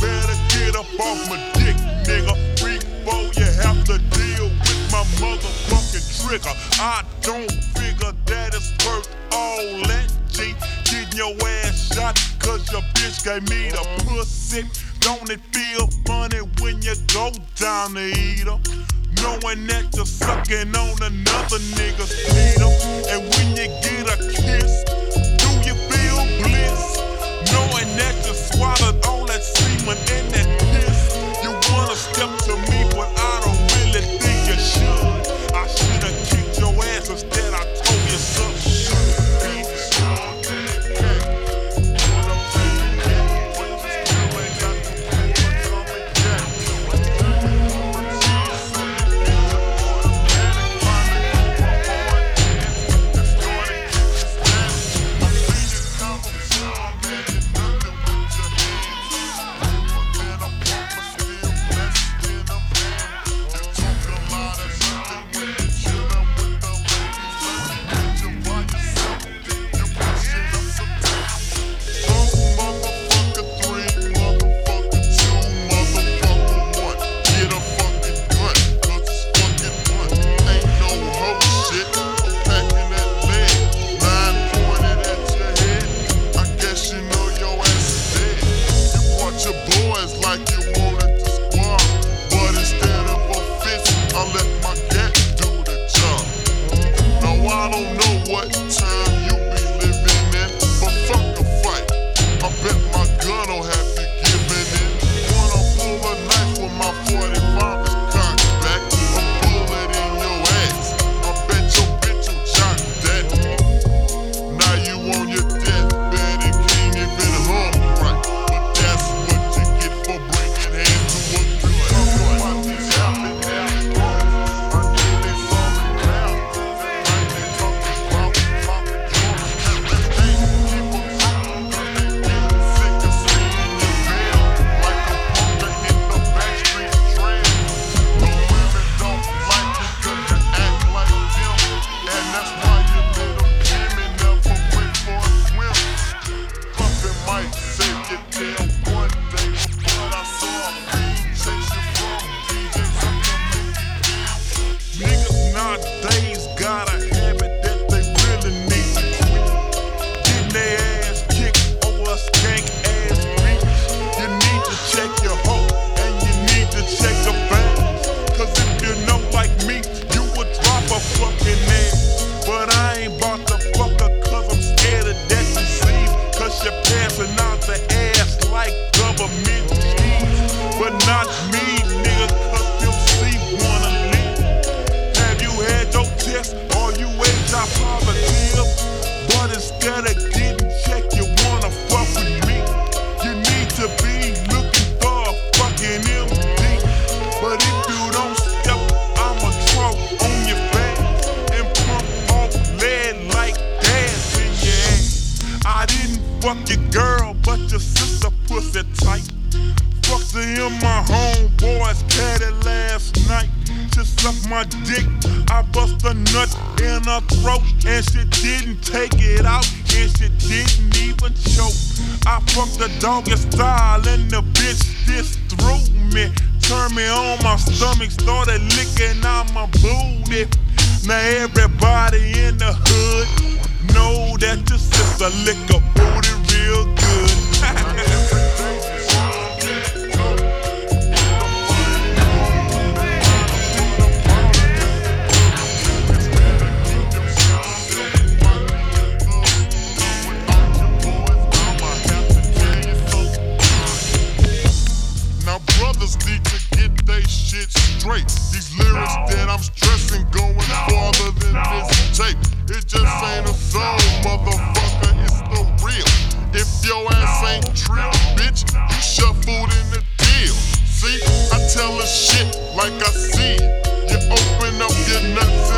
better get up off my dick, nigga. Before you have to deal with my motherfucking trigger. I don't figure that it's worth all that, G. Getting your ass shot, cause your bitch gave me the pussy. Don't it feel funny when you go down to eat? Knowing that you're sucking on another nigga's needle. Stop. my dick. I bust a nut in her throat, and she didn't take it out, and she didn't even choke. I fucked the dog style, and the bitch this threw me. Turned me on my stomach, started licking out my booty. Now everybody in the hood know that your sister lick a booty real good. This ain't a zone, motherfucker, it's the real. If your ass ain't trill, bitch, you shuffled in the deal. See, I tell a shit like I see. You open up your nuts